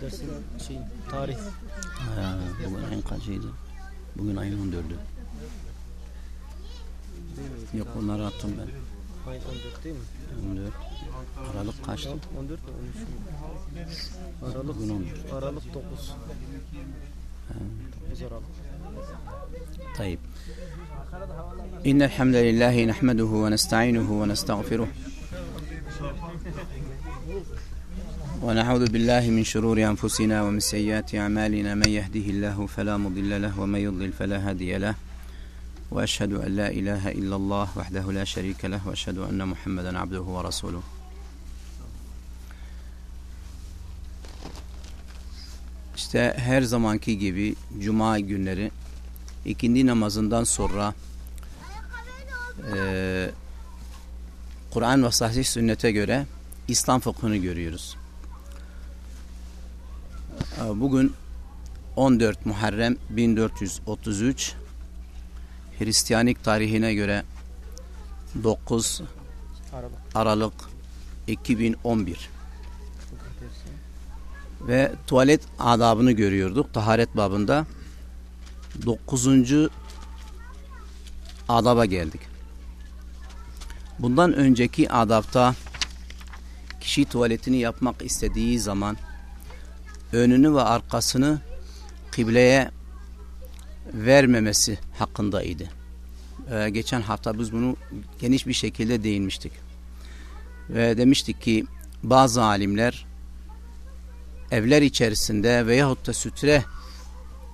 Dersin şey tarih. Ha, bugün ayın kaçıydı? Bugün ayın 14'ü. Yok onları attım ben. Ayın 14 değil mi? 14. Aralık kaçtı? 14 mi 13 mü? Aralık, Bugün 14. Aralık 9. 9 Aralık. طيب إن الحمد لله نحمده ونستعينه ونستغفره ونعوذ بالله من شرور أنفسنا ومن سيئات أعمالنا من يهده الله فلا مضل له ومن يضلل فلا هادي له وأشهد أن لا إله إلا الله وحده لا شريك له وأشهد أن محمدا عبده ورسوله İşte her zamanki gibi cuma günleri ikindi namazından sonra e, Kur'an ve sahih sünnete göre İslam fıkhını görüyoruz. Bugün 14 Muharrem 1433 Hristiyanik tarihine göre 9 Aralık. Aralık 2011 ve tuvalet adabını görüyorduk taharet babında. Dokuzuncu adaba geldik. Bundan önceki adapta kişi tuvaletini yapmak istediği zaman önünü ve arkasını kıbleye vermemesi hakkındaydı. Ee, geçen hafta biz bunu geniş bir şekilde değinmiştik. Ve demiştik ki bazı alimler evler içerisinde veyahut da sütre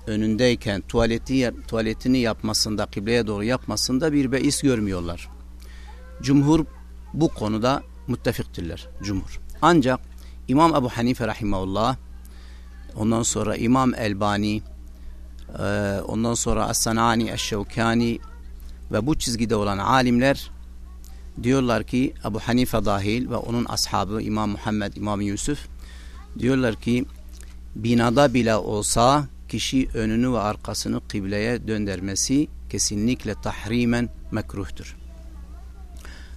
önündeyken tuvaleti tuvaletini yapmasında kıbleye doğru yapmasında bir beis görmüyorlar. Cumhur bu konuda müttefiktirler. Cumhur. Ancak İmam Ebu Hanife rahimahullah ondan sonra İmam Elbani ondan sonra As-Sanani Eş-Şevkani ve bu çizgide olan alimler diyorlar ki Ebu Hanife dahil ve onun ashabı İmam Muhammed, İmam Yusuf diyorlar ki binada bile olsa kişi önünü ve arkasını kıbleye döndürmesi kesinlikle tahrimen mekruhtur.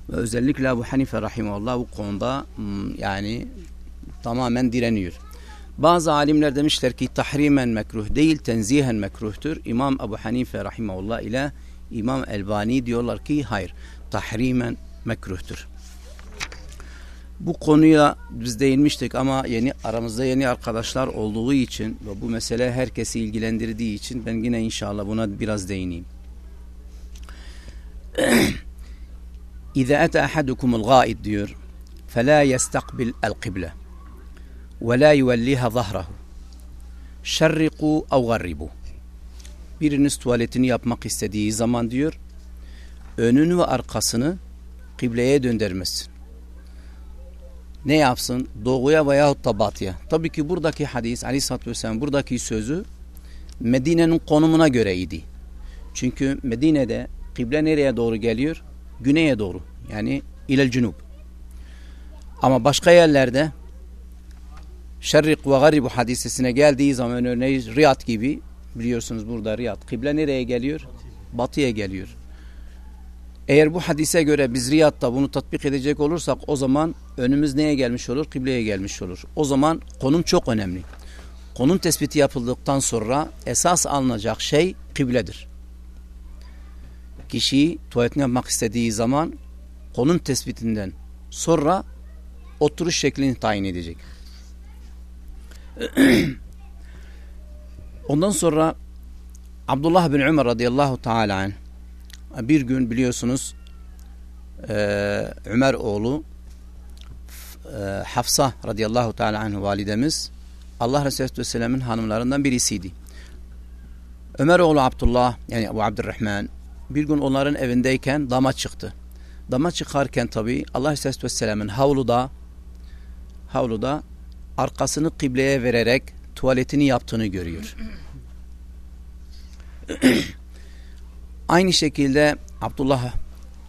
Ve özellikle Ebu Hanife rahimahullah bu konuda yani tamamen direniyor. Bazı alimler demişler ki tahrimen mekruh değil tenzihen mekruhtur. İmam Ebu Hanife rahimahullah ile İmam Elbani diyorlar ki hayır tahrimen mekruhtur. Bu konuya biz değinmiştik ama yeni aramızda yeni arkadaşlar olduğu için ve bu mesele herkesi ilgilendirdiği için ben yine inşallah buna biraz değineyim. İza ete ahadukumul gâid diyor. Fela yestakbil el kıble. وَلَا يُوَلِّهَا ظَهْرَهُ شَرِّقُوا اَوْ غَرِّبُوا Biriniz tuvaletini yapmak istediği zaman diyor önünü ve arkasını kıbleye döndürmesin ne yapsın? Doğuya veyahut da batıya. Tabii ki buradaki hadis aleyhissalatü vesselam buradaki sözü Medine'nin konumuna göreydi. Çünkü Medine'de kıble nereye doğru geliyor? Güneye doğru. Yani ilel cunub. Ama başka yerlerde Şerrik ve Garibu hadisesine geldiği zaman örneğin Riyad gibi biliyorsunuz burada Riyad. Kıble nereye geliyor? Batıya geliyor. Eğer bu hadise göre biz Riyad'da bunu tatbik edecek olursak o zaman önümüz neye gelmiş olur? Kıbleye gelmiş olur. O zaman konum çok önemli. Konum tespiti yapıldıktan sonra esas alınacak şey kıbledir. Kişi tuvaletini yapmak istediği zaman konum tespitinden sonra oturuş şeklini tayin edecek. Ondan sonra Abdullah bin Ömer radıyallahu teala anh bir gün biliyorsunuz e, Ömer oğlu e, Hafsa radıyallahu teala anh validemiz Allah Resulü Vesselam'ın hanımlarından birisiydi. Ömer oğlu Abdullah yani Ebu Abdurrahman bir gün onların evindeyken dama çıktı. Dama çıkarken tabi Allah Resulü Vesselam'ın havluda havluda arkasını kıbleye vererek tuvaletini yaptığını görüyor. Aynı şekilde Abdullah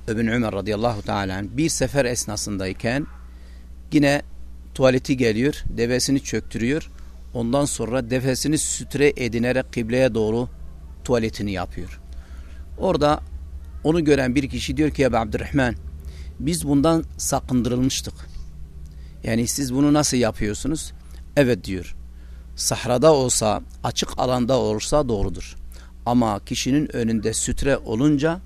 bin Ömer radıyallahu teala bir sefer esnasındayken yine tuvaleti geliyor, devesini çöktürüyor. Ondan sonra devesini sütre edinerek kıbleye doğru tuvaletini yapıyor. Orada onu gören bir kişi diyor ki Ebu Abdurrahman biz bundan sakındırılmıştık. Yani siz bunu nasıl yapıyorsunuz? Evet diyor. Sahrada olsa, açık alanda olursa doğrudur. Ama kişinin önünde sütre olunca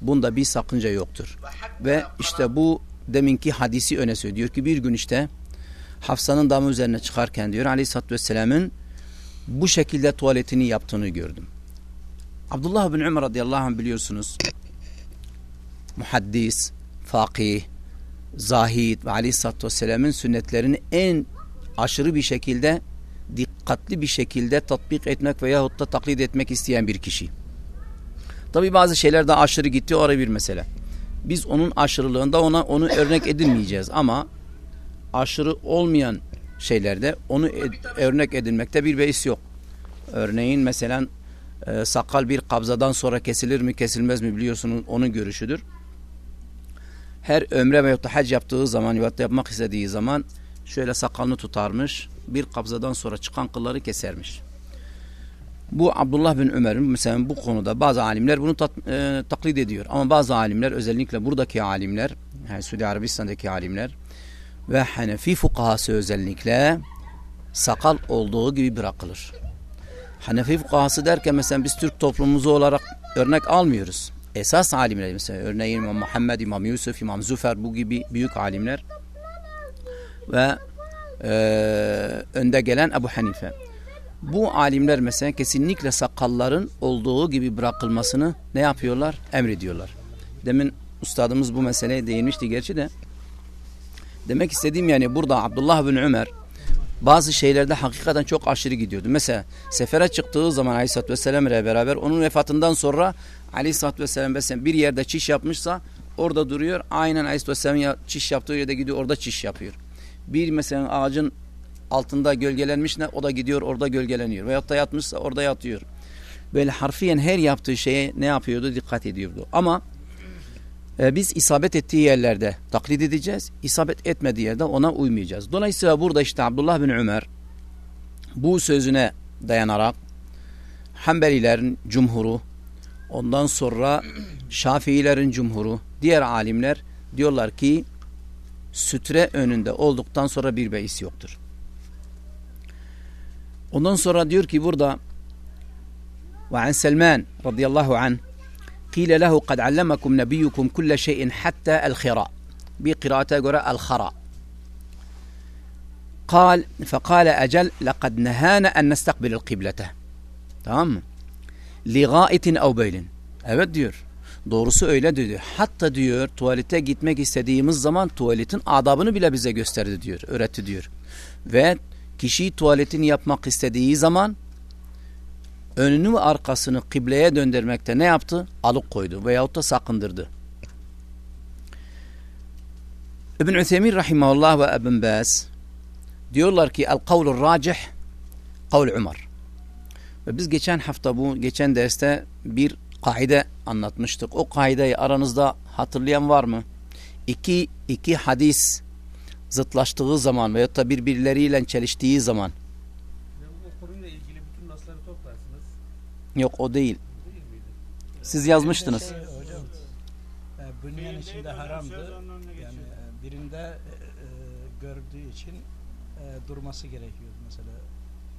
bunda bir sakınca yoktur. Ve işte bu deminki hadisi öne sürüyor. Diyor ki bir gün işte Hafsa'nın damı üzerine çıkarken diyor Aleyhisselatü Vesselam'ın bu şekilde tuvaletini yaptığını gördüm. Abdullah bin Ömer radıyallahu anh biliyorsunuz muhaddis, fakih, zahid ve aleyhissalatü vesselamın sünnetlerini en aşırı bir şekilde dikkatli bir şekilde tatbik etmek veyahut da taklit etmek isteyen bir kişi. Tabi bazı şeyler de aşırı gitti o bir mesele. Biz onun aşırılığında ona onu örnek edinmeyeceğiz ama aşırı olmayan şeylerde onu ed- örnek edinmekte bir beis yok. Örneğin mesela e, sakal bir kabzadan sonra kesilir mi kesilmez mi biliyorsunuz onun görüşüdür. Her ömre veyahut da hac yaptığı zaman veyahut yapmak istediği zaman şöyle sakalını tutarmış bir kabzadan sonra çıkan kılları kesermiş. Bu Abdullah bin Ömer'in mesela bu konuda bazı alimler bunu tat, e, taklit ediyor. Ama bazı alimler özellikle buradaki alimler yani Suudi Arabistan'daki alimler ve Hanefi fukahası özellikle sakal olduğu gibi bırakılır. Hanefi fukahası derken mesela biz Türk toplumumuzu olarak örnek almıyoruz. Esas alimler mesela örneğin İmam Muhammed, İmam Yusuf, İmam Züfer bu gibi büyük alimler ve e, önde gelen Ebu Hanife. Bu alimler mesela kesinlikle sakalların olduğu gibi bırakılmasını ne yapıyorlar? Emrediyorlar. Demin ustadımız bu meseleye değinmişti gerçi de. Demek istediğim yani burada Abdullah bin Ömer bazı şeylerde hakikaten çok aşırı gidiyordu. Mesela sefere çıktığı zaman Aleyhisselatü Vesselam ile beraber onun vefatından sonra Aleyhisselatü Vesselam bir yerde çiş yapmışsa orada duruyor. Aynen Aleyhisselatü ya, çiş yaptığı yerde gidiyor orada çiş yapıyor. Bir mesela ağacın altında gölgelenmiş ne o da gidiyor orada gölgeleniyor. Veyahut da yatmışsa orada yatıyor. Böyle harfiyen her yaptığı şeye ne yapıyordu dikkat ediyordu. Ama e, biz isabet ettiği yerlerde taklit edeceğiz. İsabet etmediği yerde ona uymayacağız. Dolayısıyla burada işte Abdullah bin Ömer bu sözüne dayanarak Hanbelilerin cumhuru ondan sonra Şafiilerin cumhuru diğer alimler diyorlar ki sütre önünde olduktan sonra bir beis yoktur. Ondan sonra diyor ki burada ve an Selman radıyallahu anh قيل له قد علمكم نبيكم كل شيء حتى الخراء بقراءة قراء الخراء قال فقال أجل لقد نهانا أن نستقبل القبلة tamam لغائط أو بيل evet diyor doğrusu öyle diyor hatta diyor tuvalete gitmek istediğimiz zaman tuvaletin adabını bile bize gösterdi diyor öğretti diyor ve kişi tuvaletini yapmak istediği zaman önünü ve arkasını kıbleye döndürmekte ne yaptı? Alık koydu veyahut da sakındırdı. İbn Üthemin rahimahullah ve Ebn Baz diyorlar ki el kavlur racih kavl Umar. Ve biz geçen hafta bu geçen derste bir kaide anlatmıştık. O kaideyi aranızda hatırlayan var mı? İki, iki hadis zıtlaştığı zaman veyahut da birbirleriyle çeliştiği zaman Bu konuyla ilgili bütün nasları toplarsınız. Yok o değil. Siz yazmıştınız. Şey, hocam, e, bünyen içinde haramdı. Yani e, birinde e, gördüğü için e, durması gerekiyordu. Mesela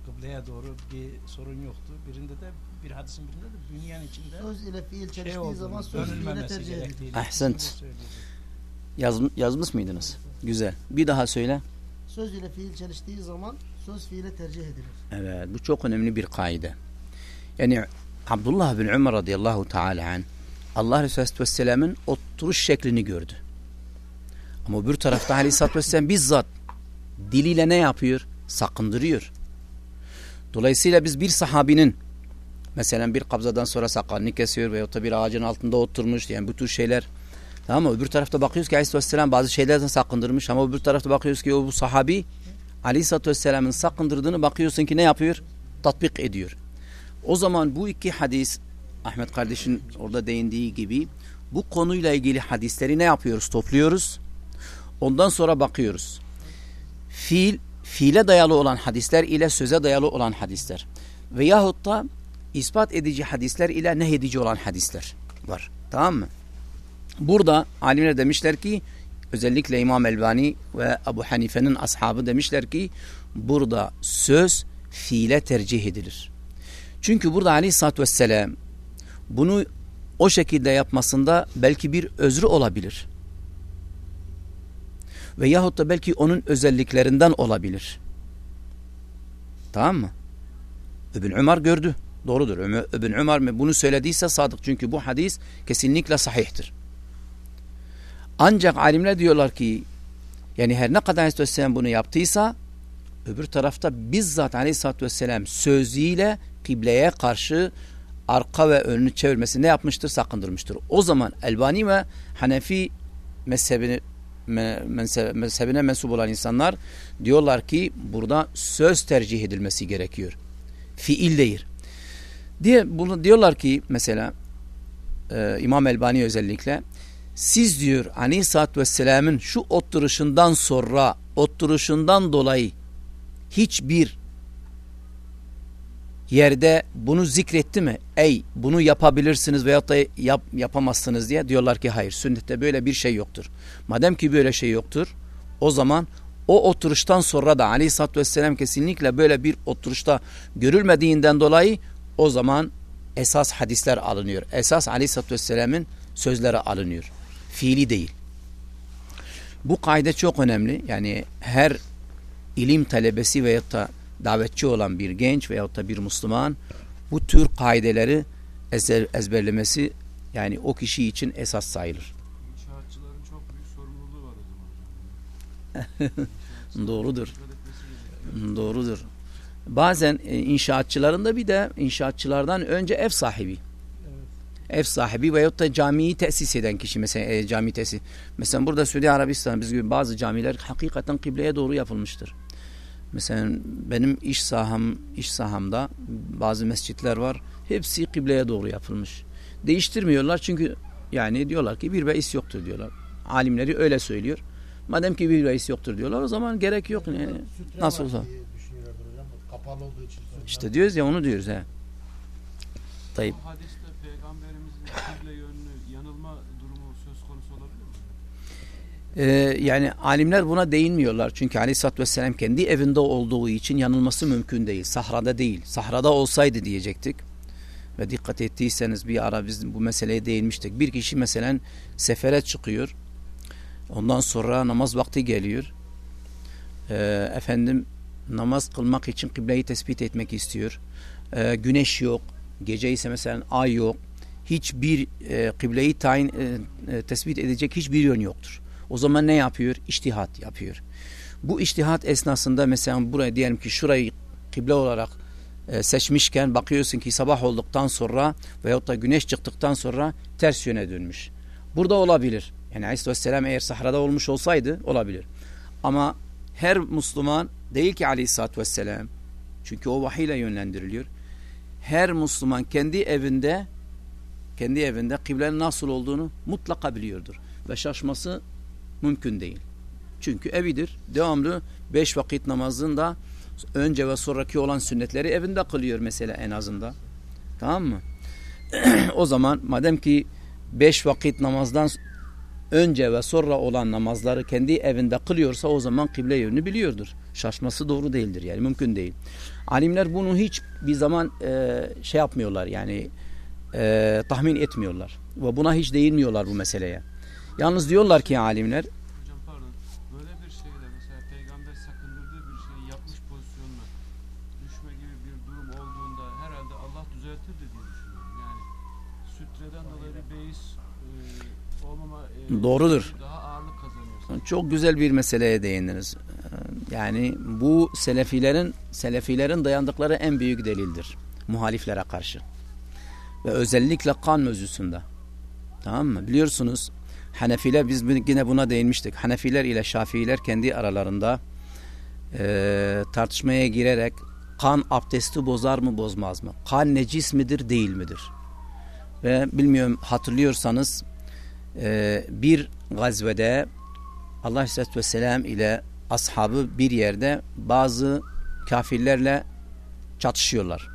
kıbleye doğru bir sorun yoktu. Birinde de bir hadisin birinde de bünyen içinde Söz ile fiil şey çeliştiği olduğunu, zaman söz fiile tercih edilir. gerektiğini Ahsent. Yaz, yazmış mıydınız? Güzel. Bir daha söyle. Söz ile fiil çeliştiği zaman söz fiile tercih edilir. Evet bu çok önemli bir kaide. Yani Abdullah bin Ömer radıyallahu teala an Allah Resulü Vesselam'ın oturuş şeklini gördü. Ama bir tarafta Aleyhisselatü Vesselam bizzat diliyle ne yapıyor? Sakındırıyor. Dolayısıyla biz bir sahabinin mesela bir kabzadan sonra sakalını kesiyor veyahut da bir ağacın altında oturmuş yani bu tür şeyler tamam mı? Öbür tarafta bakıyoruz ki Aleyhisselatü Vesselam bazı şeylerden sakındırmış ama öbür tarafta bakıyoruz ki o bu sahabi Aleyhisselatü Vesselam'ın sakındırdığını bakıyorsun ki ne yapıyor? Tatbik ediyor. O zaman bu iki hadis Ahmet kardeşin orada değindiği gibi bu konuyla ilgili hadisleri ne yapıyoruz? Topluyoruz. Ondan sonra bakıyoruz. Fiil, fiile dayalı olan hadisler ile söze dayalı olan hadisler. Veyahut da ispat edici hadisler ile nehyedici olan hadisler var. Tamam mı? Burada alimler demişler ki özellikle İmam Elbani ve Ebu Hanife'nin ashabı demişler ki burada söz fiile tercih edilir. Çünkü burada aleyhissalatü vesselam bunu o şekilde yapmasında belki bir özrü olabilir. Ve yahut da belki onun özelliklerinden olabilir. Tamam mı? İbn Ömer gördü. Doğrudur. İbn Ömer bunu söylediyse sadık. Çünkü bu hadis kesinlikle sahihtir. Ancak alimler diyorlar ki yani her ne kadar Aleyhisselam bunu yaptıysa öbür tarafta bizzat Aleyhisselatü Vesselam sözüyle kıbleye karşı arka ve önünü çevirmesi ne yapmıştır? Sakındırmıştır. O zaman Elbani ve Hanefi mezhebini mezhebine mensup olan insanlar diyorlar ki burada söz tercih edilmesi gerekiyor. Fiil değil. Diye bunu diyorlar ki mesela e, İmam Elbani özellikle siz diyor Aleyhisselatü Vesselam'ın şu oturuşundan sonra oturuşundan dolayı hiçbir yerde bunu zikretti mi? Ey bunu yapabilirsiniz veyahut da yap, yapamazsınız diye diyorlar ki hayır sünnette böyle bir şey yoktur. Madem ki böyle şey yoktur o zaman o oturuştan sonra da aleyhissalatü vesselam kesinlikle böyle bir oturuşta görülmediğinden dolayı o zaman esas hadisler alınıyor. Esas aleyhissalatü vesselamın sözleri alınıyor. Fiili değil. Bu kaide çok önemli. Yani her ilim talebesi veyahut da davetçi olan bir genç veyahut da bir Müslüman bu tür kaideleri ezer, ezberlemesi yani o kişi için esas sayılır. İnşaatçıların çok büyük sorumluluğu var o zaman. Doğrudur. Doğrudur. Bazen e, inşaatçıların da bir de inşaatçılardan önce ev sahibi. Ev sahibi veyahut da camiyi tesis eden kişi mesela e, cami tesis. Mesela burada Suudi Arabistan biz gibi bazı camiler hakikaten kıbleye doğru yapılmıştır. Mesela benim iş saham iş sahamda bazı mescitler var. Hepsi kıbleye doğru yapılmış. Değiştirmiyorlar çünkü yani diyorlar ki bir beis yoktur diyorlar. Alimleri öyle söylüyor. Madem ki bir beis yoktur diyorlar o zaman gerek yok. Yani Sütre nasıl olsa. Kapalı olduğu için. sütre. İşte diyoruz ya onu diyoruz he. Tayyip. Bu hadiste peygamberimizin kıble yönlü yanılma durumu söz konusu olabilir mi? Ee, yani alimler buna değinmiyorlar. Çünkü aleyhissalatü vesselam kendi evinde olduğu için yanılması mümkün değil. Sahrada değil. Sahrada olsaydı diyecektik. Ve dikkat ettiyseniz bir ara biz bu meseleye değinmiştik. Bir kişi mesela sefere çıkıyor. Ondan sonra namaz vakti geliyor. Ee, efendim namaz kılmak için kıbleyi tespit etmek istiyor. Ee, güneş yok. Gece ise mesela ay yok. Hiçbir e, kıbleyi tayin e, e, tespit edecek hiçbir yön yoktur. O zaman ne yapıyor? İçtihat yapıyor. Bu içtihat esnasında mesela buraya diyelim ki şurayı kıble olarak e, seçmişken bakıyorsun ki sabah olduktan sonra veyahut da güneş çıktıktan sonra ters yöne dönmüş. Burada olabilir. Yani Aleyhisselam eğer sahrada olmuş olsaydı olabilir. Ama her Müslüman değil ki Aleyhisselatü Vesselam çünkü o vahiy ile yönlendiriliyor. Her Müslüman kendi evinde kendi evinde kıblenin nasıl olduğunu mutlaka biliyordur. Ve şaşması mümkün değil. Çünkü evidir. Devamlı beş vakit namazın da önce ve sonraki olan sünnetleri evinde kılıyor mesela en azından. Tamam mı? o zaman madem ki beş vakit namazdan önce ve sonra olan namazları kendi evinde kılıyorsa o zaman kıble yönünü biliyordur. Şaşması doğru değildir yani mümkün değil. Alimler bunu hiç bir zaman e, şey yapmıyorlar yani e, tahmin etmiyorlar. Ve buna hiç değinmiyorlar bu meseleye. Yalnız diyorlar ki alimler Hocam pardon. Böyle bir şeyle mesela peygamber sakındırdığı bir şeyi yapmış pozisyonuna düşme gibi bir durum olduğunda herhalde Allah düzeltirdi diye düşünüyorum. Yani sütreden dolayı bir beis e, olmama e, Doğrudur. daha ağırlık kazanıyor. Çok güzel bir meseleye değindiniz. Ee, Yani bu selefilerin selefilerin dayandıkları en büyük delildir muhaliflere karşı. Ve özellikle kan mevzusunda. Tamam mı? Biliyorsunuz Hanefiler biz yine buna değinmiştik. Hanefiler ile Şafiiler kendi aralarında e, tartışmaya girerek kan abdesti bozar mı bozmaz mı? Kan necis midir değil midir? Ve bilmiyorum hatırlıyorsanız e, bir gazvede Allah Aleyhisselatü Vesselam ile ashabı bir yerde bazı kafirlerle çatışıyorlar.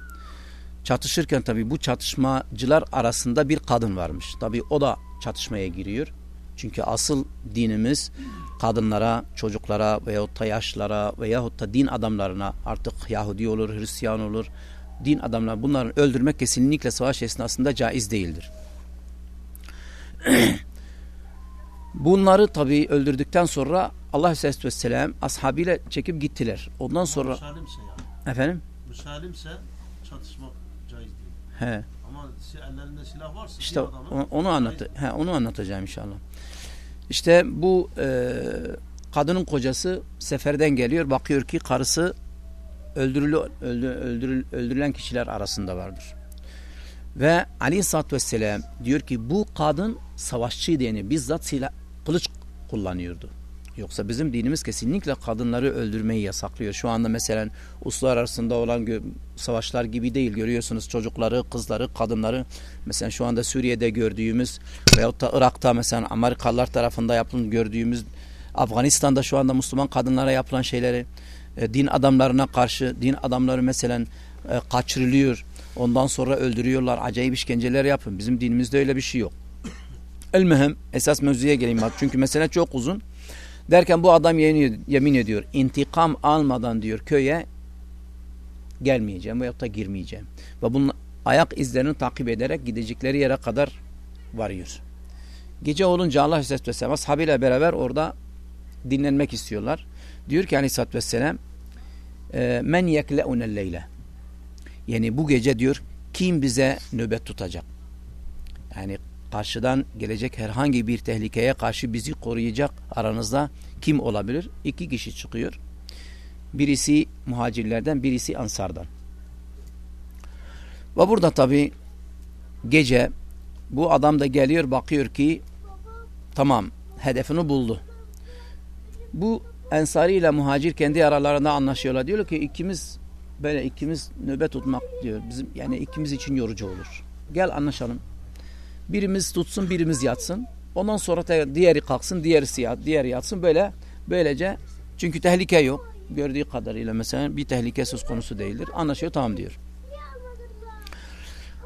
Çatışırken tabi bu çatışmacılar arasında bir kadın varmış. Tabi o da çatışmaya giriyor. Çünkü asıl dinimiz kadınlara, çocuklara veyahut da yaşlara veyahut da din adamlarına artık Yahudi olur, Hristiyan olur, din adamları bunları öldürmek kesinlikle savaş esnasında caiz değildir. Bunları tabi öldürdükten sonra Allah Aleyhisselatü Vesselam ashabıyla çekip gittiler. Ondan sonra Müsalimse yani. efendim Müsalimse çatışmak caiz değil. he Ama ellerinde silah varsa işte adamın onu anlat he onu anlatacağım inşallah. İşte bu e, kadının kocası seferden geliyor bakıyor ki karısı öldürülü öldü, öldürül, öldürülen kişiler arasında vardır. Ve Ali Satt Vesselam diyor ki bu kadın savaşçıydı yani bizzat silah kılıç kullanıyordu. Yoksa bizim dinimiz kesinlikle kadınları öldürmeyi yasaklıyor. Şu anda mesela uslar arasında olan savaşlar gibi değil. Görüyorsunuz çocukları, kızları, kadınları. Mesela şu anda Suriye'de gördüğümüz veyahut da Irak'ta mesela Amerikalılar tarafında yapılan gördüğümüz Afganistan'da şu anda Müslüman kadınlara yapılan şeyleri e, din adamlarına karşı din adamları mesela e, kaçırılıyor. Ondan sonra öldürüyorlar. Acayip işkenceler yapın. Bizim dinimizde öyle bir şey yok. El mühim esas mevzuya geleyim. Çünkü mesele çok uzun. Derken bu adam yemin, ediyor. İntikam almadan diyor köye gelmeyeceğim veyahut da girmeyeceğim. Ve bunun ayak izlerini takip ederek gidecekleri yere kadar varıyor. Gece olunca Allah Aleyhisselatü Vesselam ashabıyla beraber orada dinlenmek istiyorlar. Diyor ki Aleyhisselatü Vesselam men yekle'unel leyle yani bu gece diyor kim bize nöbet tutacak? Yani karşıdan gelecek herhangi bir tehlikeye karşı bizi koruyacak aranızda kim olabilir? İki kişi çıkıyor. Birisi muhacirlerden, birisi ansardan. Ve burada tabi gece bu adam da geliyor bakıyor ki tamam hedefini buldu. Bu ensari ile muhacir kendi aralarında anlaşıyorlar. Diyorlar ki ikimiz böyle ikimiz nöbet tutmak diyor. Bizim yani ikimiz için yorucu olur. Gel anlaşalım. Birimiz tutsun, birimiz yatsın. Ondan sonra te- diğeri kalksın, diğerisi yat, diğeri yatsın. Böyle böylece çünkü tehlike yok. Gördüğü kadarıyla mesela bir tehlike söz konusu değildir. Anlaşıyor tamam diyor.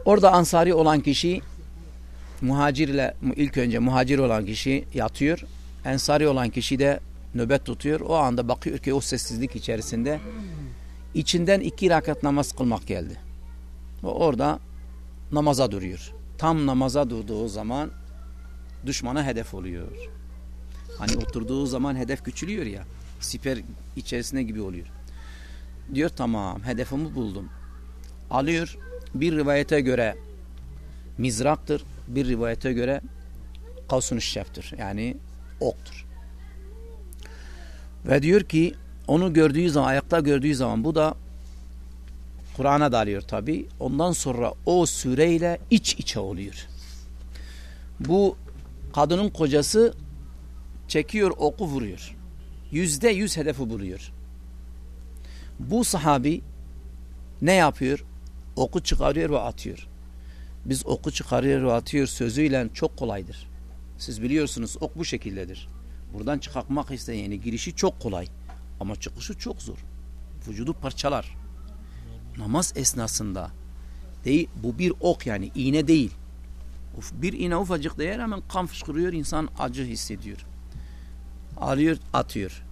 Orada ansari olan kişi muhacir ile ilk önce muhacir olan kişi yatıyor. Ensari olan kişi de nöbet tutuyor. O anda bakıyor ki o sessizlik içerisinde içinden iki rakat namaz kılmak geldi. O orada namaza duruyor. Tam namaza durduğu zaman düşmana hedef oluyor. Hani oturduğu zaman hedef küçülüyor ya. Siper içerisinde gibi oluyor. Diyor tamam hedefimi buldum. Alıyor bir rivayete göre mizraktır. Bir rivayete göre kavsun şeftir. Yani oktur. Ve diyor ki onu gördüğü zaman ayakta gördüğü zaman bu da Kur'an'a dalıyor tabi. Ondan sonra o süreyle iç içe oluyor. Bu kadının kocası çekiyor oku vuruyor. Yüzde yüz hedefi buluyor. Bu sahabi ne yapıyor? Oku çıkarıyor ve atıyor. Biz oku çıkarıyor ve atıyor sözüyle çok kolaydır. Siz biliyorsunuz ok bu şekildedir. Buradan çıkartmak isteyeni girişi çok kolay. Ama çıkışı çok zor. Vücudu parçalar. Namaz esnasında değil, bu bir ok yani iğne değil. Uf, bir iğne ufacık değer hemen kan fışkırıyor insan acı hissediyor. Alıyor atıyor.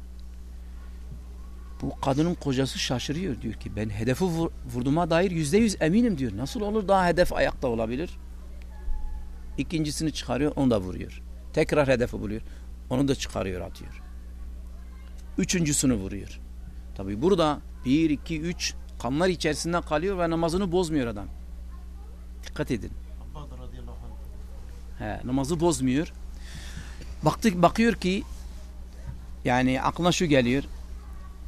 Bu kadının kocası şaşırıyor diyor ki ben hedefi vur, vurduğuma dair yüzde yüz eminim diyor. Nasıl olur daha hedef ayakta olabilir? İkincisini çıkarıyor onu da vuruyor. Tekrar hedefi buluyor. Onu da çıkarıyor atıyor. Üçüncüsünü vuruyor. Tabi burada bir, iki, üç kanlar içerisinde kalıyor ve namazını bozmuyor adam. Dikkat edin. He, namazı bozmuyor. Baktık bakıyor ki yani aklına şu geliyor.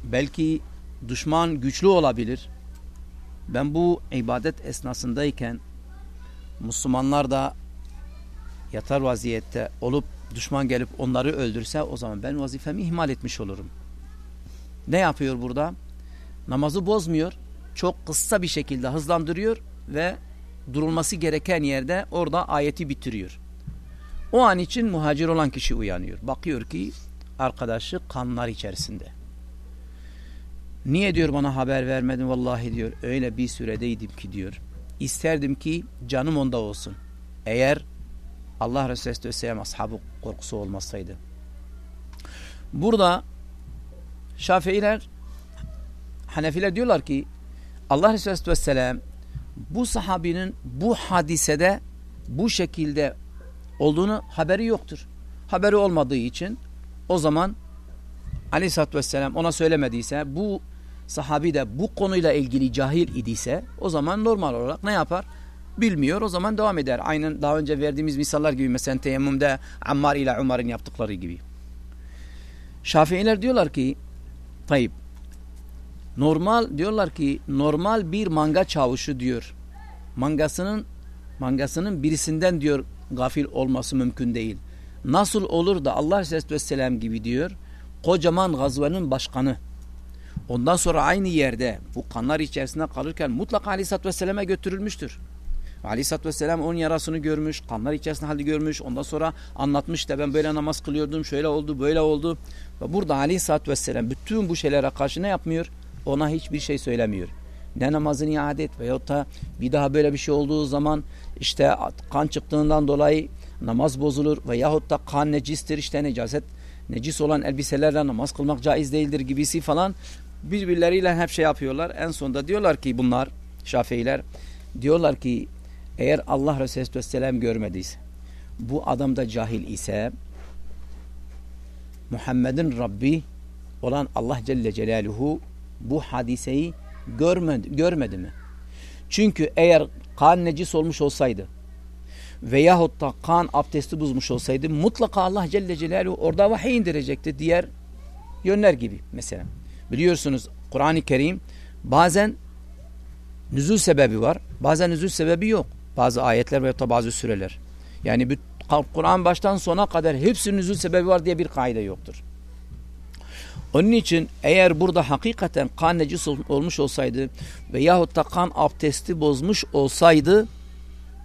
Belki düşman güçlü olabilir. Ben bu ibadet esnasındayken Müslümanlar da yatar vaziyette olup düşman gelip onları öldürse o zaman ben vazifemi ihmal etmiş olurum. Ne yapıyor burada? Namazı bozmuyor. Çok kısa bir şekilde hızlandırıyor ve durulması gereken yerde orada ayeti bitiriyor. O an için muhacir olan kişi uyanıyor. Bakıyor ki arkadaşı kanlar içerisinde. Niye diyor bana haber vermedin vallahi diyor. Öyle bir süredeydim ki diyor. İsterdim ki canım onda olsun. Eğer Allah Resulü Aleyhisselam ashabı korkusu olmasaydı. Burada Şafiiler Hanefiler diyorlar ki Allah Resulü Aleyhisselam bu sahabinin bu hadisede bu şekilde olduğunu haberi yoktur. Haberi olmadığı için o zaman Aleyhisselatü Vesselam ona söylemediyse bu sahabi de bu konuyla ilgili cahil idiyse o zaman normal olarak ne yapar? Bilmiyor o zaman devam eder. Aynen daha önce verdiğimiz misallar gibi mesela teyemmümde Ammar ile Umar'ın yaptıkları gibi. Şafiiler diyorlar ki Tayyip normal diyorlar ki normal bir manga çavuşu diyor mangasının mangasının birisinden diyor gafil olması mümkün değil. Nasıl olur da Allah Aleyhisselatü Vesselam gibi diyor kocaman gazvenin başkanı ondan sonra aynı yerde bu kanlar içerisinde kalırken mutlaka Aleyhisselatü Vesselam'a götürülmüştür. Aleyhisselatü Vesselam onun yarasını görmüş, kanlar içerisinde halde görmüş. Ondan sonra anlatmış da ben böyle namaz kılıyordum, şöyle oldu, böyle oldu. Ve burada Aleyhisselatü Vesselam bütün bu şeylere karşı ne yapmıyor? Ona hiçbir şey söylemiyor. Ne namazını iade et veyahut da bir daha böyle bir şey olduğu zaman işte kan çıktığından dolayı namaz bozulur veyahut da kan necistir işte necaset necis olan elbiselerle namaz kılmak caiz değildir gibisi falan birbirleriyle hep şey yapıyorlar. En sonunda diyorlar ki bunlar Şafiiler diyorlar ki eğer Allah Resulü Aleyhisselam görmediyse bu adam da cahil ise Muhammed'in Rabbi olan Allah Celle Celaluhu bu hadiseyi görmedi, görmedi mi? Çünkü eğer kan necis olmuş olsaydı veyahut da kan abdesti bozmuş olsaydı mutlaka Allah Celle Celaluhu orada vahiy indirecekti diğer yönler gibi mesela. Biliyorsunuz Kur'an-ı Kerim bazen nüzul sebebi var bazen nüzul sebebi yok. Bazı ayetler veya da bazı süreler. Yani Kur'an baştan sona kadar hepsinin nüzul sebebi var diye bir kaide yoktur. Onun için eğer burada hakikaten kan necis olmuş olsaydı veyahut da kan abdesti bozmuş olsaydı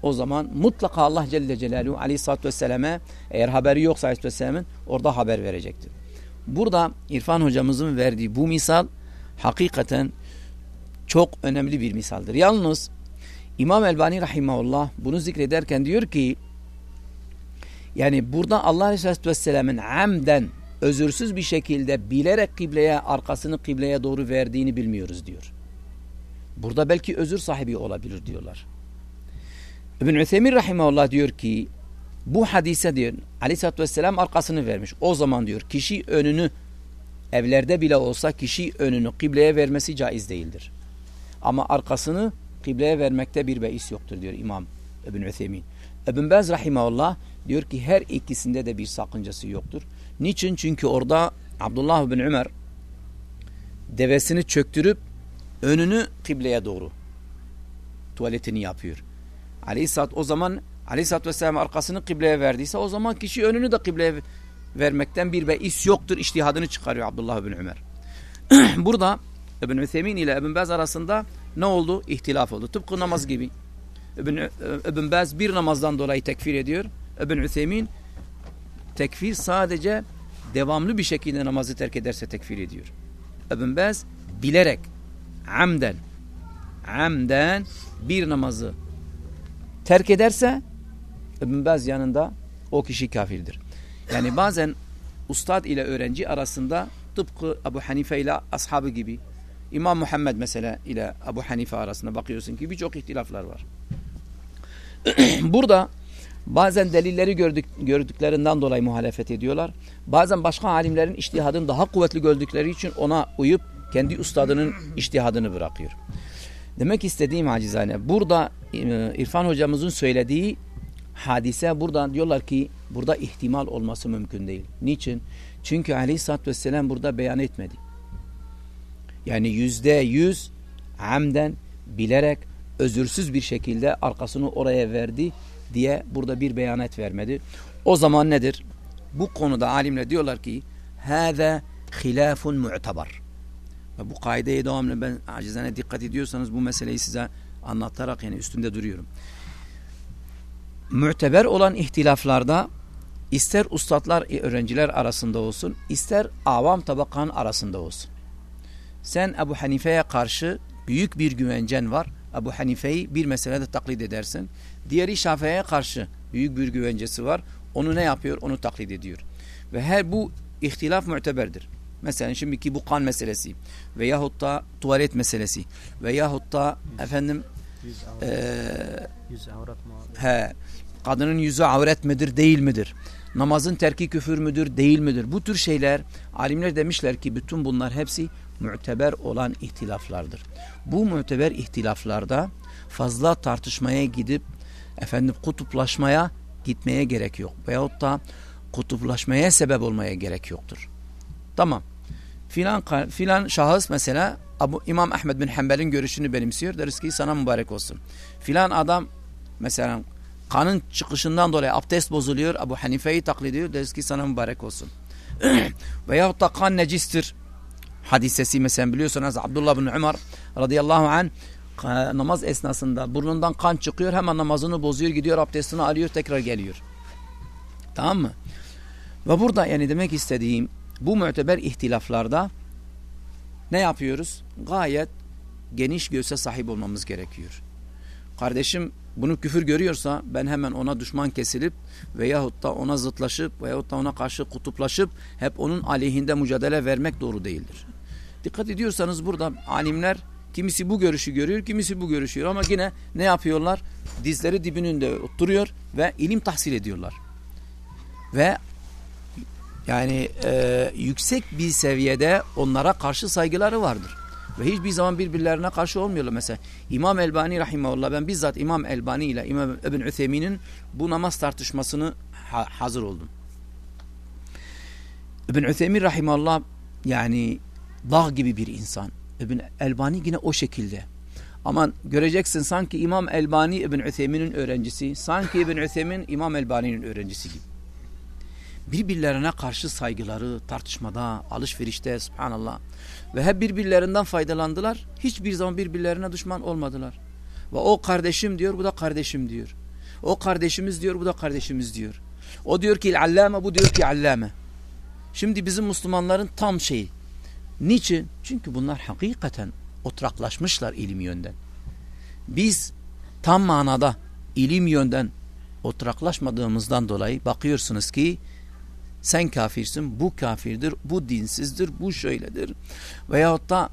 o zaman mutlaka Allah Celle Celaluhu aleyhissalatü vesselam'e eğer haberi yoksa aleyhissalatü vesselam'ın orada haber verecektir. Burada İrfan hocamızın verdiği bu misal hakikaten çok önemli bir misaldir. Yalnız İmam Elbani Rahimahullah bunu zikrederken diyor ki yani burada Allah Aleyhisselatü Vesselam'ın amden özürsüz bir şekilde bilerek kıbleye arkasını kıbleye doğru verdiğini bilmiyoruz diyor. Burada belki özür sahibi olabilir diyorlar. İbn Üthemin Rahimahullah diyor ki bu hadise diyor Aleyhisselatü Vesselam arkasını vermiş. O zaman diyor kişi önünü evlerde bile olsa kişi önünü kıbleye vermesi caiz değildir. Ama arkasını kıbleye vermekte bir beis yoktur diyor İmam İbn Üthemin. İbn Bez Rahimahullah diyor ki her ikisinde de bir sakıncası yoktur. Niçin? Çünkü orada Abdullah bin Ömer devesini çöktürüp önünü kıbleye doğru tuvaletini yapıyor. Aleyhisselat o zaman Aleyhisselatü Vesselam arkasını kıbleye verdiyse o zaman kişi önünü de kıbleye vermekten bir beis yoktur. İçtihadını çıkarıyor Abdullah bin Ömer. Burada İbn Üthemin ile İbn Bez arasında ne oldu? İhtilaf oldu. Tıpkı namaz gibi. İbn, İbn Bez bir namazdan dolayı tekfir ediyor. İbn Üthemin tekfir sadece devamlı bir şekilde namazı terk ederse tekfir ediyor. İbn Bez bilerek amden amden bir namazı terk ederse İbn Bez yanında o kişi kafirdir. Yani bazen ustad ile öğrenci arasında tıpkı Ebu Hanife ile ashabı gibi İmam Muhammed mesela ile Ebu Hanife arasında bakıyorsun ki birçok ihtilaflar var. Burada bazen delilleri gördük, gördüklerinden dolayı muhalefet ediyorlar. Bazen başka alimlerin iştihadını daha kuvvetli gördükleri için ona uyup kendi ustadının iştihadını bırakıyor. Demek istediğim acizane burada e, İrfan hocamızın söylediği hadise buradan diyorlar ki burada ihtimal olması mümkün değil. Niçin? Çünkü aleyhissalatü vesselam burada beyan etmedi. Yani yüzde yüz amden bilerek özürsüz bir şekilde arkasını oraya verdi diye burada bir beyanet vermedi. O zaman nedir? Bu konuda alimler diyorlar ki hâze hilafun mu'tabar. Ve bu kaideye devamlı ben acizane dikkat ediyorsanız bu meseleyi size anlatarak yani üstünde duruyorum. Müteber olan ihtilaflarda ister ustadlar öğrenciler arasında olsun ister avam tabakanın arasında olsun. Sen Ebu Hanife'ye karşı büyük bir güvencen var. Ebu Hanife'yi bir meselede taklit edersin. Diğeri Şafii'ye karşı Büyük bir güvencesi var. Onu ne yapıyor? Onu taklit ediyor. Ve her bu ihtilaf muteberdir. Mesela şimdiki bu kan meselesi veyahut da tuvalet meselesi veyahut da efendim Yüz avrat, eee yüz abi? He, kadının yüzü avret midir değil midir? Namazın terki küfür müdür değil midir? Bu tür şeyler alimler demişler ki bütün bunlar hepsi müteber olan ihtilaflardır. Bu müteber ihtilaflarda fazla tartışmaya gidip efendim kutuplaşmaya gitmeye gerek yok. Veyahut da kutuplaşmaya sebep olmaya gerek yoktur. Tamam. Filan, filan şahıs mesela Abu, İmam Ahmed bin Hanbel'in görüşünü benimsiyor. Deriz ki sana mübarek olsun. Filan adam mesela kanın çıkışından dolayı abdest bozuluyor. Abu Hanife'yi taklit ediyor. Deriz ki sana mübarek olsun. Veyahut da kan necistir. Hadisesi mesela biliyorsunuz Abdullah bin Umar radıyallahu anh namaz esnasında burnundan kan çıkıyor. Hemen namazını bozuyor. Gidiyor abdestini alıyor. Tekrar geliyor. Tamam mı? Ve burada yani demek istediğim bu müteber ihtilaflarda ne yapıyoruz? Gayet geniş göğse sahip olmamız gerekiyor. Kardeşim bunu küfür görüyorsa ben hemen ona düşman kesilip veyahut da ona zıtlaşıp veyahut da ona karşı kutuplaşıp hep onun aleyhinde mücadele vermek doğru değildir. Dikkat ediyorsanız burada alimler kimisi bu görüşü görüyor, kimisi bu görüşü görüyor ama yine ne yapıyorlar? Dizleri dibinin oturuyor ve ilim tahsil ediyorlar. Ve yani e, yüksek bir seviyede onlara karşı saygıları vardır. Ve hiçbir zaman birbirlerine karşı olmuyorlar. Mesela İmam Elbani Rahimahullah ben bizzat İmam Elbani ile İmam Ebn Ütheymin'in bu namaz tartışmasını ha hazır oldum. İbn Ütheymin Rahimahullah yani dağ gibi bir insan. İbn Elbani yine o şekilde. Ama göreceksin sanki İmam Elbani İbn Ütheymin'in öğrencisi, sanki İbn Ütheymin İmam Elbani'nin öğrencisi gibi birbirlerine karşı saygıları tartışmada, alışverişte subhanallah ve hep birbirlerinden faydalandılar. Hiçbir zaman birbirlerine düşman olmadılar. Ve o kardeşim diyor, bu da kardeşim diyor. O kardeşimiz diyor, bu da kardeşimiz diyor. O diyor ki allame, bu diyor ki allame. Şimdi bizim Müslümanların tam şeyi. Niçin? Çünkü bunlar hakikaten oturaklaşmışlar ilim yönden. Biz tam manada ilim yönden oturaklaşmadığımızdan dolayı bakıyorsunuz ki sen kafirsin, bu kafirdir, bu dinsizdir, bu şöyledir. Veyahut da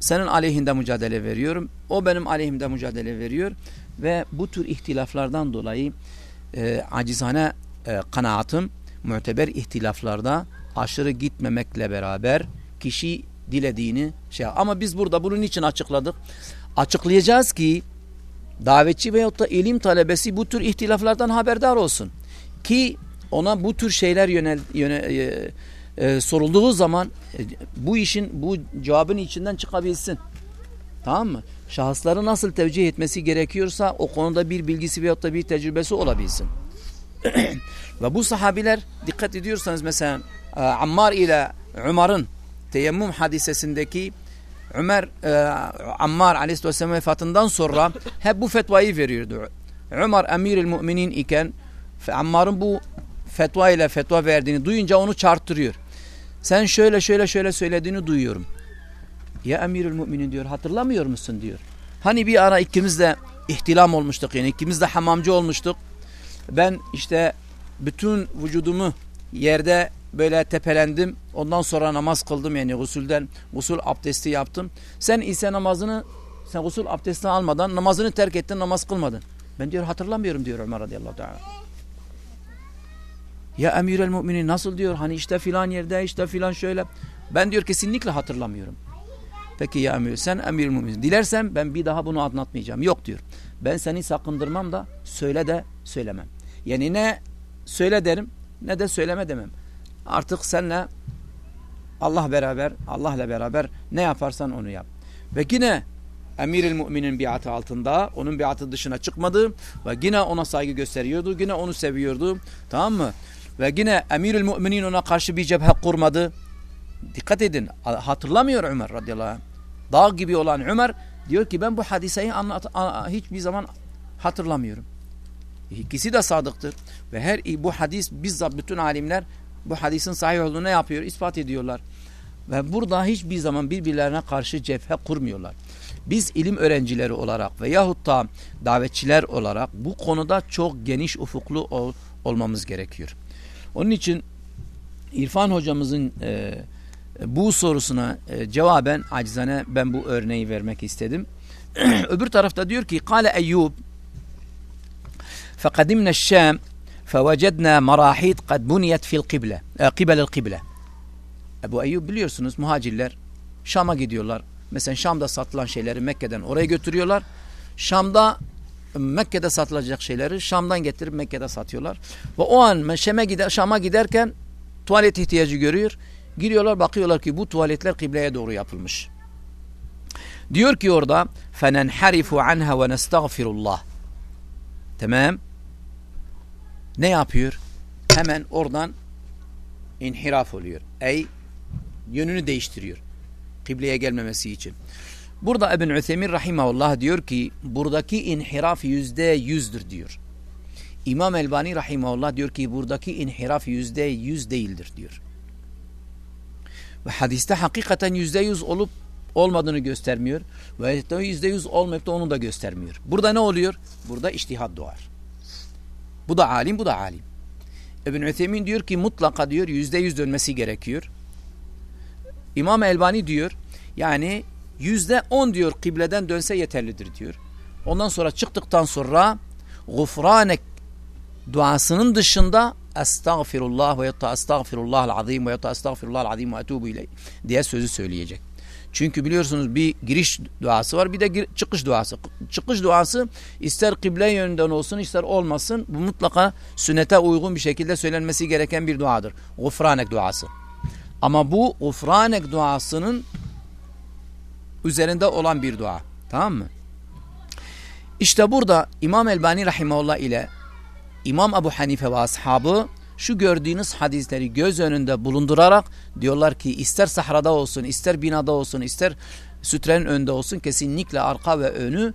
senin aleyhinde mücadele veriyorum, o benim aleyhimde mücadele veriyor ve bu tür ihtilaflardan dolayı e, acizane e, kanaatim müteber ihtilaflarda aşırı gitmemekle beraber kişi dilediğini şey ama biz burada bunun için açıkladık. Açıklayacağız ki davetçi veyahut da ilim talebesi bu tür ihtilaflardan haberdar olsun. Ki ona bu tür şeyler yönel, yöne, e, e, sorulduğu zaman e, bu işin bu cevabın içinden çıkabilsin. Tamam mı? Şahısları nasıl tevcih etmesi gerekiyorsa o konuda bir bilgisi veyahut da bir tecrübesi olabilsin. Ve bu sahabiler dikkat ediyorsanız mesela e, Ammar ile Umar'ın teyemmüm hadisesindeki Ömer e, Ammar aleyhisselam vefatından sonra hep bu fetvayı veriyordu. Ömer emiril müminin iken Ammar'ın bu fetva ile fetva verdiğini duyunca onu çarptırıyor. Sen şöyle şöyle şöyle söylediğini duyuyorum. Ya emirül müminin diyor hatırlamıyor musun diyor. Hani bir ara ikimiz de ihtilam olmuştuk yani ikimiz de hamamcı olmuştuk. Ben işte bütün vücudumu yerde böyle tepelendim. Ondan sonra namaz kıldım yani gusülden gusül abdesti yaptım. Sen ise namazını sen gusül abdesti almadan namazını terk ettin namaz kılmadın. Ben diyor hatırlamıyorum diyor Ömer radıyallahu teala. Ya emirel müminin nasıl diyor hani işte filan yerde işte filan şöyle. Ben diyor kesinlikle hatırlamıyorum. Peki ya emir sen emirel müminin. Dilersen ben bir daha bunu anlatmayacağım. Yok diyor. Ben seni sakındırmam da söyle de söylemem. Yani ne söyle derim ne de söyleme demem. Artık senle Allah beraber, Allah'la beraber ne yaparsan onu yap. Ve yine Emiril Müminin biatı altında, onun biatı dışına çıkmadı ve yine ona saygı gösteriyordu, yine onu seviyordu. Tamam mı? Ve yine Emirül Müminin ona karşı bir cephe kurmadı. Dikkat edin. Hatırlamıyor Ömer radıyallahu anh. Dağ gibi olan Ömer diyor ki ben bu hadiseyi anlat, hiçbir zaman hatırlamıyorum. İkisi de sadıktır. Ve her bu hadis bizzat bütün alimler bu hadisin sahih olduğunu ne yapıyor? İspat ediyorlar. Ve burada hiçbir zaman birbirlerine karşı cephe kurmuyorlar. Biz ilim öğrencileri olarak veyahut da davetçiler olarak bu konuda çok geniş ufuklu ol, olmamız gerekiyor. Onun için İrfan hocamızın e, bu sorusuna e, cevaben acizane ben bu örneği vermek istedim. Öbür tarafta diyor ki Kale Eyyub فقدمنا الشام فوجدنا مراحيض قد بنيت في القبلة قبل القبلة Ebu Eyyub biliyorsunuz muhacirler Şam'a gidiyorlar. Mesela Şam'da satılan şeyleri Mekke'den oraya götürüyorlar. Şam'da Mekke'de satılacak şeyleri Şam'dan getirip Mekke'de satıyorlar. Ve o an Şam'a gider, Şam'a giderken tuvalet ihtiyacı görüyor. Giriyorlar bakıyorlar ki bu tuvaletler kıbleye doğru yapılmış. Diyor ki orada فَنَنْحَرِفُ عَنْهَا وَنَسْتَغْفِرُ اللّٰهِ Tamam. Ne yapıyor? Hemen oradan inhiraf oluyor. Ey yönünü değiştiriyor. Kıbleye gelmemesi için. Burada İbn Üthemin rahimahullah diyor ki buradaki inhiraf yüzde yüzdür diyor. İmam Elbani rahimahullah diyor ki buradaki inhiraf yüzde yüz değildir diyor. Ve hadiste hakikaten yüzde yüz olup olmadığını göstermiyor. Ve yüzde yüz olmayıp da onu da göstermiyor. Burada ne oluyor? Burada iştihad doğar. Bu da alim, bu da alim. İbn Üthemin diyor ki mutlaka diyor yüzde yüz dönmesi gerekiyor. İmam Elbani diyor yani yüzde on diyor kıbleden dönse yeterlidir diyor. Ondan sonra çıktıktan sonra gufranek duasının dışında estağfirullah ve estağfirullah azim ve estağfirullah azim ve etubu ileyh diye sözü söyleyecek. Çünkü biliyorsunuz bir giriş duası var bir de çıkış duası. Çıkış duası ister kıble yönünden olsun ister olmasın bu mutlaka sünnete uygun bir şekilde söylenmesi gereken bir duadır. Gufranek duası. Ama bu gufranek duasının üzerinde olan bir dua. Tamam mı? İşte burada İmam Elbani Rahimahullah ile İmam Ebu Hanife ve ashabı şu gördüğünüz hadisleri göz önünde bulundurarak diyorlar ki ister sahrada olsun, ister binada olsun, ister sütrenin önünde olsun kesinlikle arka ve önü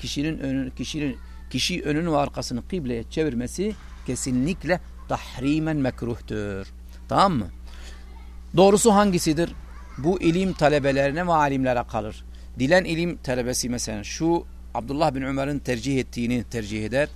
kişinin önü kişinin kişi önünü ve arkasını kıbleye çevirmesi kesinlikle tahrimen mekruhtur. Tamam mı? Doğrusu hangisidir? Bu ilim talebelerine ve alimlere kalır. Dilen ilim talebesi mesela şu Abdullah bin Ömer'in tercih ettiğini tercih eder.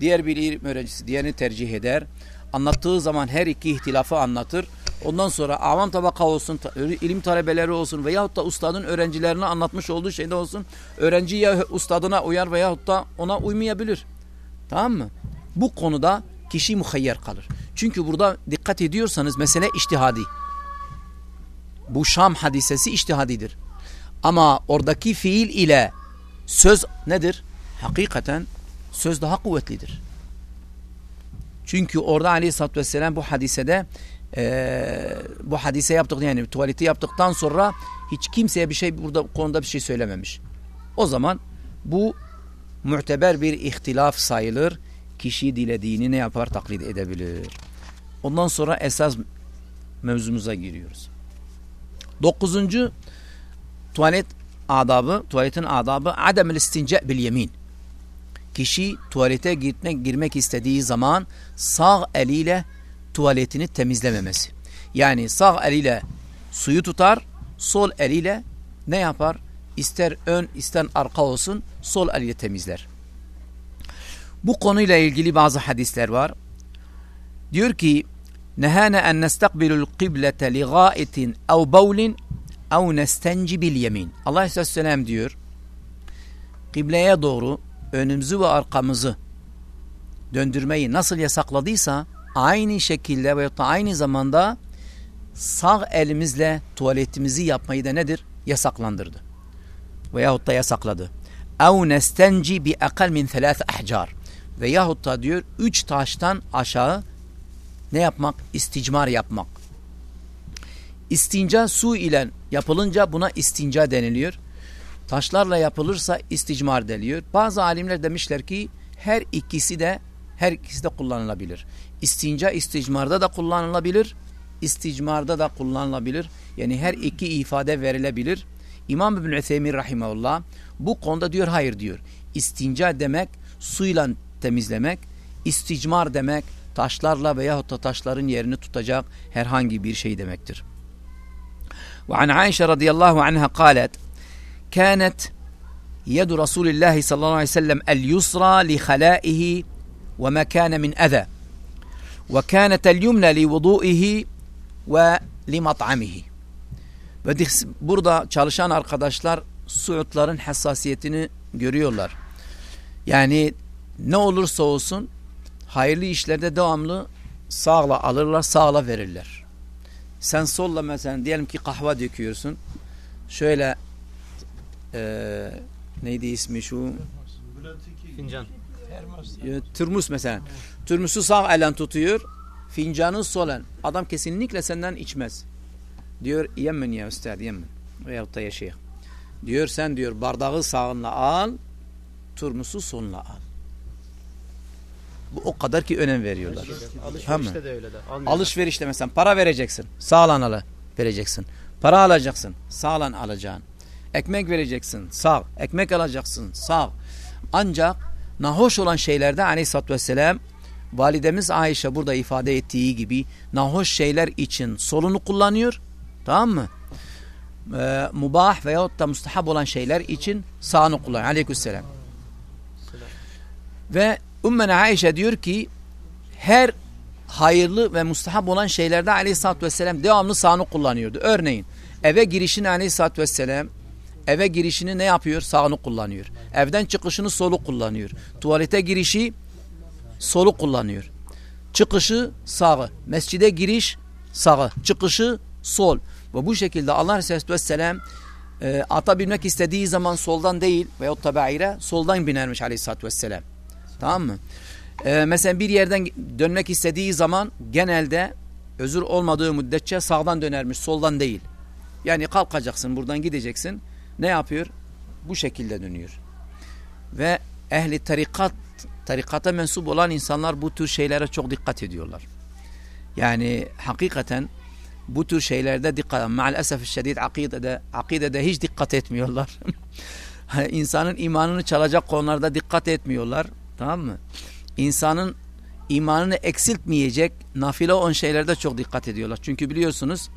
Diğer bir ilim öğrencisi diğerini tercih eder. Anlattığı zaman her iki ihtilafı anlatır. Ondan sonra avam tabaka olsun, ilim talebeleri olsun veyahut da ustadın öğrencilerine anlatmış olduğu şeyde olsun. Öğrenci ya ustadına uyar veyahut da ona uymayabilir. Tamam mı? Bu konuda kişi muhayyer kalır. Çünkü burada dikkat ediyorsanız mesele iştihadi. Bu Şam hadisesi iştihadidir. Ama oradaki fiil ile söz nedir? Hakikaten söz daha kuvvetlidir. Çünkü orada aleyhissalatü vesselam bu hadisede e, bu hadise yaptık yani tuvaleti yaptıktan sonra hiç kimseye bir şey burada konuda bir şey söylememiş. O zaman bu muteber bir ihtilaf sayılır. Kişi dilediğini ne yapar taklit edebilir. Ondan sonra esas mevzumuza giriyoruz. Dokuzuncu tuvalet adabı, tuvaletin adabı ademel istince bil yemin. Kişi tuvalete girmek, girmek istediği zaman sağ eliyle tuvaletini temizlememesi. Yani sağ eliyle suyu tutar, sol eliyle ne yapar? İster ön ister arka olsun sol eliyle temizler. Bu konuyla ilgili bazı hadisler var. Diyor ki Nehane en nestakbilul kıblete li gaitin ev bavlin ev nestenci bil yemin. Allah Aleyhisselam diyor kıbleye doğru önümüzü ve arkamızı döndürmeyi nasıl yasakladıysa aynı şekilde ve aynı zamanda sağ elimizle tuvaletimizi yapmayı da nedir? Yasaklandırdı. Veyahut da yasakladı. اَوْ نَسْتَنْجِ بِاَقَلْ مِنْ ثَلَاث اَحْجَارٍ Veyahut da diyor üç taştan aşağı ne yapmak? İsticmar yapmak. İstinca su ile yapılınca buna istinca deniliyor. Taşlarla yapılırsa isticmar deniyor. Bazı alimler demişler ki her ikisi de her ikisi de kullanılabilir. İstinca isticmarda da kullanılabilir. İsticmarda da kullanılabilir. Yani her iki ifade verilebilir. İmam İbn Ütheymin Rahimahullah bu konuda diyor hayır diyor. İstinca demek suyla temizlemek, isticmar demek taşlarla veyahut da taşların yerini tutacak herhangi bir şey demektir. Ve an Aişe radıyallahu anha kalet كانت يد رسول الله صلى الله عليه وسلم اليسرى لخلائه وما كان من أذى وكانت اليمنى لوضوئه ولمطعمه ve dis- burada çalışan arkadaşlar Suudların hassasiyetini görüyorlar. Yani ne olursa olsun hayırlı işlerde devamlı sağla alırlar, sağla verirler. Sen solla mesela diyelim ki kahve döküyorsun. Şöyle eee neydi ismi şu? Fincan. E, Türmüs mesela. Türmüsü sağ elen tutuyor. Fincanı sol el. Adam kesinlikle senden içmez. Diyor yemin ya üstad yemin. Veyahut da ya şeyh. Diyor sen diyor bardağı sağınla al. Turmusu soluna al. Bu o kadar ki önem veriyorlar. Alışverişte de öyle de. Almıyorlar. Alışverişte mesela para vereceksin. Sağlan ala vereceksin. Para alacaksın. Sağlan alacaksın. Ekmek vereceksin. Sağ. Ekmek alacaksın. Sağ. Ancak nahoş olan şeylerde aleyhissalatü vesselam validemiz Ayşe burada ifade ettiği gibi nahoş şeyler için solunu kullanıyor. Tamam mı? Ee, mubah veyahut da mustahab olan şeyler için sağını kullanıyor. Aleykümselam. Ve Ümmene Ayşe diyor ki her hayırlı ve mustahap olan şeylerde aleyhissalatü vesselam devamlı sağını kullanıyordu. Örneğin eve girişini aleyhissalatü vesselam eve girişini ne yapıyor? Sağını kullanıyor. Evden çıkışını solu kullanıyor. Tuvalete girişi solu kullanıyor. Çıkışı sağı. Mescide giriş sağı. Çıkışı sol. Ve bu şekilde Allah Resulü Vesselam e, ata binmek istediği zaman soldan değil veyahut tabiire soldan binermiş Aleyhisselatü Vesselam. Tamam mı? Ee, mesela bir yerden dönmek istediği zaman genelde özür olmadığı müddetçe sağdan dönermiş, soldan değil. Yani kalkacaksın, buradan gideceksin. Ne yapıyor? Bu şekilde dönüyor. Ve ehli tarikat, tarikata mensup olan insanlar bu tür şeylere çok dikkat ediyorlar. Yani hakikaten bu tür şeylerde dikkat, maalesef şiddet akidede, akidede hiç dikkat etmiyorlar. İnsanın imanını çalacak konularda dikkat etmiyorlar. Tamam mı? İnsanın imanını eksiltmeyecek nafile olan şeylerde çok dikkat ediyorlar. Çünkü biliyorsunuz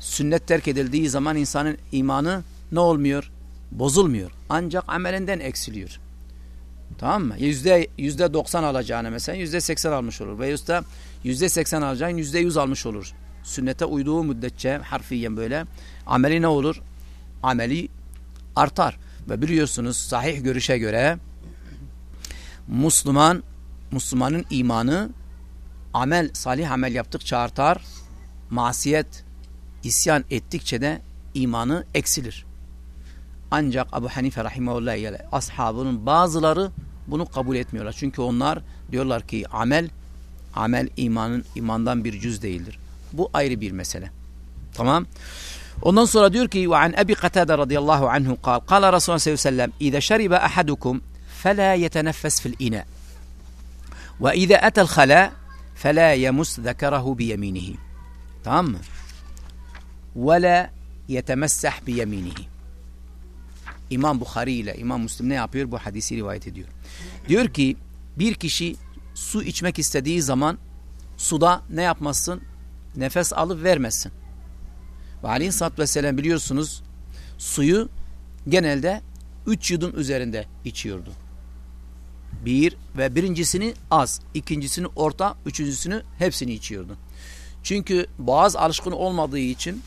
sünnet terk edildiği zaman insanın imanı ne olmuyor? Bozulmuyor. Ancak amelinden eksiliyor. Tamam mı? Yüzde, yüzde doksan alacağını mesela yüzde seksen almış olur. Ve yüzde, yüzde seksen alacağın yüzde yüz almış olur. Sünnete uyduğu müddetçe harfiyen böyle ameli ne olur? Ameli artar. Ve biliyorsunuz sahih görüşe göre Müslüman Müslümanın imanı amel, salih amel yaptıkça artar. Masiyet, isyan ettikçe de imanı eksilir. Ancak Abu Hanife rahimahullah ile ashabının bazıları bunu kabul etmiyorlar. Çünkü onlar diyorlar ki amel amel imanın imandan bir cüz değildir. Bu ayrı bir mesele. Tamam? Ondan sonra diyor ki ve an Ebi Katade radıyallahu anhu kal. Kala Resulullah sallallahu aleyhi ve sellem İde şeribe ahadukum fela yeteneffes fil ina. Ve ide etel khala fela yemus zekerahu bi yeminihi. Tamam mı? Ve la. İmam Bukhari ile İmam Müslim ne yapıyor? Bu hadisi rivayet ediyor. Diyor ki bir kişi su içmek istediği zaman suda ne yapmasın? Nefes alıp vermesin. Ve aleyhissalatü vesselam biliyorsunuz suyu genelde üç yudum üzerinde içiyordu. Bir ve birincisini az, ikincisini orta, üçüncüsünü hepsini içiyordu. Çünkü boğaz alışkın olmadığı için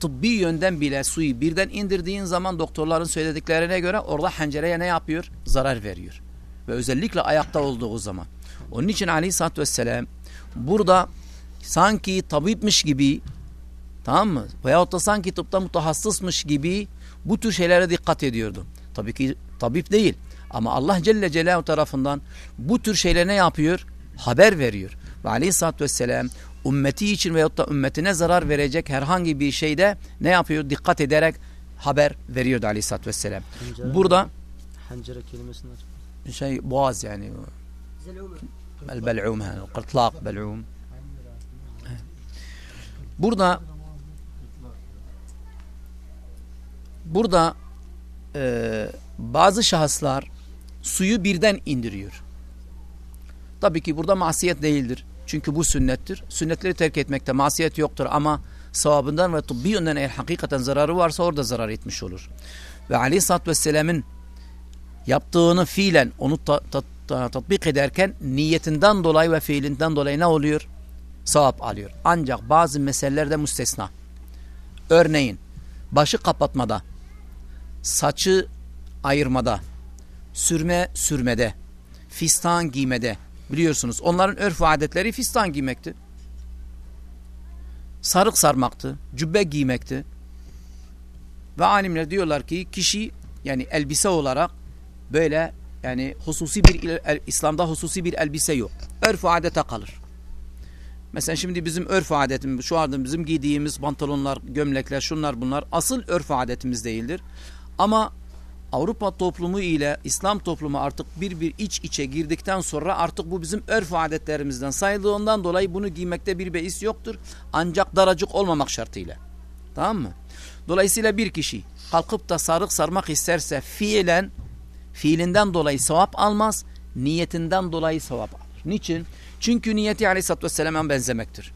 tıbbi yönden bile suyu birden indirdiğin zaman doktorların söylediklerine göre orada hancereye ne yapıyor? Zarar veriyor. Ve özellikle ayakta olduğu zaman. Onun için aleyhissalatü vesselam burada sanki tabipmiş gibi tamam mı? Veyahut da sanki tıpta mutahassısmış gibi bu tür şeylere dikkat ediyordu. Tabii ki tabip değil. Ama Allah Celle Celaluhu tarafından bu tür şeyler ne yapıyor? Haber veriyor. Ve aleyhissalatü vesselam ümmeti için veyahut da ümmetine zarar verecek herhangi bir şeyde ne yapıyor? Dikkat ederek haber veriyordu aleyhissalatü vesselam. Hancere, Burada hancere kelimesini aç. şey boğaz yani el bel'um kırtlak bel'um burada burada e, bazı şahıslar suyu birden indiriyor. Tabii ki burada masiyet değildir. Çünkü bu sünnettir. Sünnetleri terk etmekte masiyet yoktur ama sevabından ve tıbbi yönden eğer hakikaten zararı varsa orada zarar etmiş olur. Ve aleyhissalatü vesselamın yaptığını fiilen onu ta, ta, ta, tatbik ederken niyetinden dolayı ve fiilinden dolayı ne oluyor? Sevap alıyor. Ancak bazı meselelerde müstesna. Örneğin başı kapatmada, saçı ayırmada, sürme sürmede, fistan giymede biliyorsunuz. Onların örf ve adetleri fistan giymekti. Sarık sarmaktı, cübbe giymekti. Ve alimler diyorlar ki kişi yani elbise olarak böyle yani hususi bir el, İslam'da hususi bir elbise yok. Örf adete kalır. Mesela şimdi bizim örf adetimiz şu anda bizim giydiğimiz pantolonlar, gömlekler, şunlar bunlar asıl örf adetimiz değildir. Ama Avrupa toplumu ile İslam toplumu artık bir bir iç içe girdikten sonra artık bu bizim örf adetlerimizden sayıldığından dolayı bunu giymekte bir beis yoktur. Ancak daracık olmamak şartıyla. Tamam mı? Dolayısıyla bir kişi kalkıp da sarık sarmak isterse fiilen fiilinden dolayı sevap almaz, niyetinden dolayı sevap alır. Niçin? Çünkü niyeti aleyhissalatü vesselam'a benzemektir.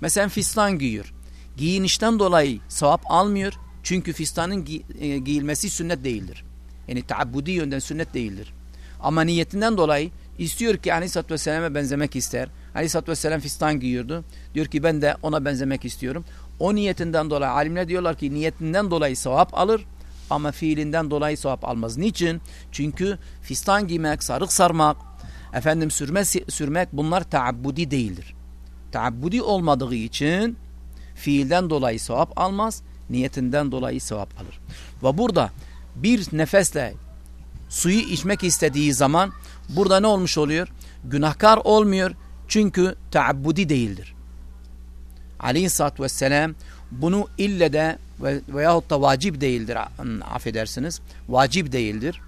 Mesela fistan giyiyor. Giyinişten dolayı sevap almıyor. Çünkü fistanın gi e, giyilmesi sünnet değildir. Yani taabbudi yönden sünnet değildir. Ama niyetinden dolayı istiyor ki aleyhissalatü vesselam'a benzemek ister. Aleyhissalatü vesselam fistan giyiyordu. Diyor ki ben de ona benzemek istiyorum. O niyetinden dolayı alimler diyorlar ki niyetinden dolayı sevap alır ama fiilinden dolayı sevap almaz. Niçin? Çünkü fistan giymek, sarık sarmak, efendim sürme, sürmek bunlar taabbudi değildir. Taabbudi olmadığı için fiilden dolayı sevap almaz, niyetinden dolayı sevap alır. Ve burada bir nefesle suyu içmek istediği zaman burada ne olmuş oluyor? Günahkar olmuyor çünkü taabbudi değildir. Aleyhisselatü Vesselam bunu ille de veyahut da vacip değildir affedersiniz. Vacip değildir.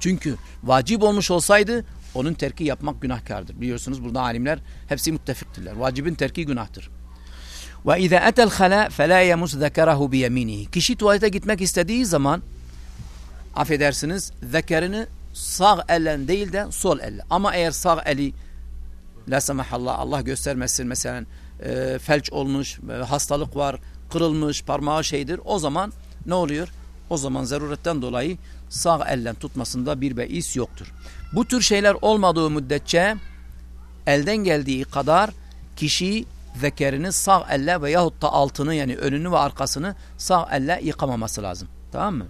Çünkü vacip olmuş olsaydı onun terki yapmak günahkardır. Biliyorsunuz burada alimler hepsi müttefiktirler. Vacibin terki günahtır. Ve izâ etel halâ felâ yemus zekerahu. Kişi tuvalete gitmek istediği zaman affedersiniz zekerini sağ ellen değil de sol elle. Ama eğer sağ eli la semahallah Allah göstermesin mesela e, felç olmuş, e, hastalık var, kırılmış, parmağı şeydir. O zaman ne oluyor? O zaman zaruretten dolayı sağ ellen tutmasında bir beis yoktur. Bu tür şeyler olmadığı müddetçe elden geldiği kadar kişi zekerini sağ elle veyahut da altını yani önünü ve arkasını sağ elle yıkamaması lazım. Tamam mı?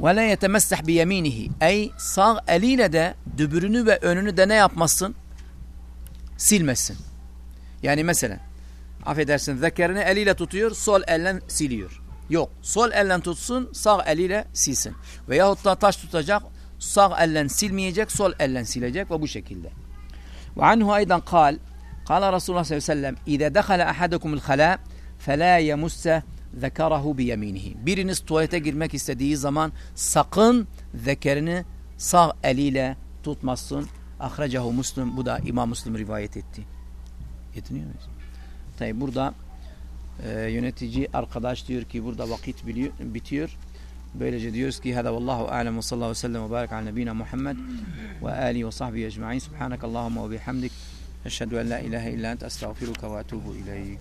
Ve la yetemessah bi yeminihi. Ey sağ eliyle de dübürünü ve önünü de ne yapmasın? Silmesin. Yani mesela affedersin zekerini eliyle tutuyor sol elle siliyor. Yok sol elle tutsun sağ eliyle silsin. Veyahut da taş tutacak sağ elle silmeyecek sol elle silecek ve bu şekilde. Ve anhu aydan kal Kala Resulullah sallallahu aleyhi ve sellem İze dekhala ahadukumul halâ felâ yemusse zekarahu bi yeminihi. Biriniz tuvalete girmek istediği zaman sakın zekerini sağ eliyle tutmasın. Ahrecahu Müslüm. Bu da İmam Müslüm rivayet etti. Yetiniyor muyuz? Tabi burada e, yönetici arkadaş diyor ki burada vakit biliyor, bitiyor. Böylece diyoruz ki hada vallahu alem ve sallallahu aleyhi ve sellem ve barik ala nebina Muhammed ve alihi ve sahbihi ecma'in. Subhanakallahumma ve bihamdik. Eşhedü en la ilahe illa ente estağfiruka ve etubu ileyk.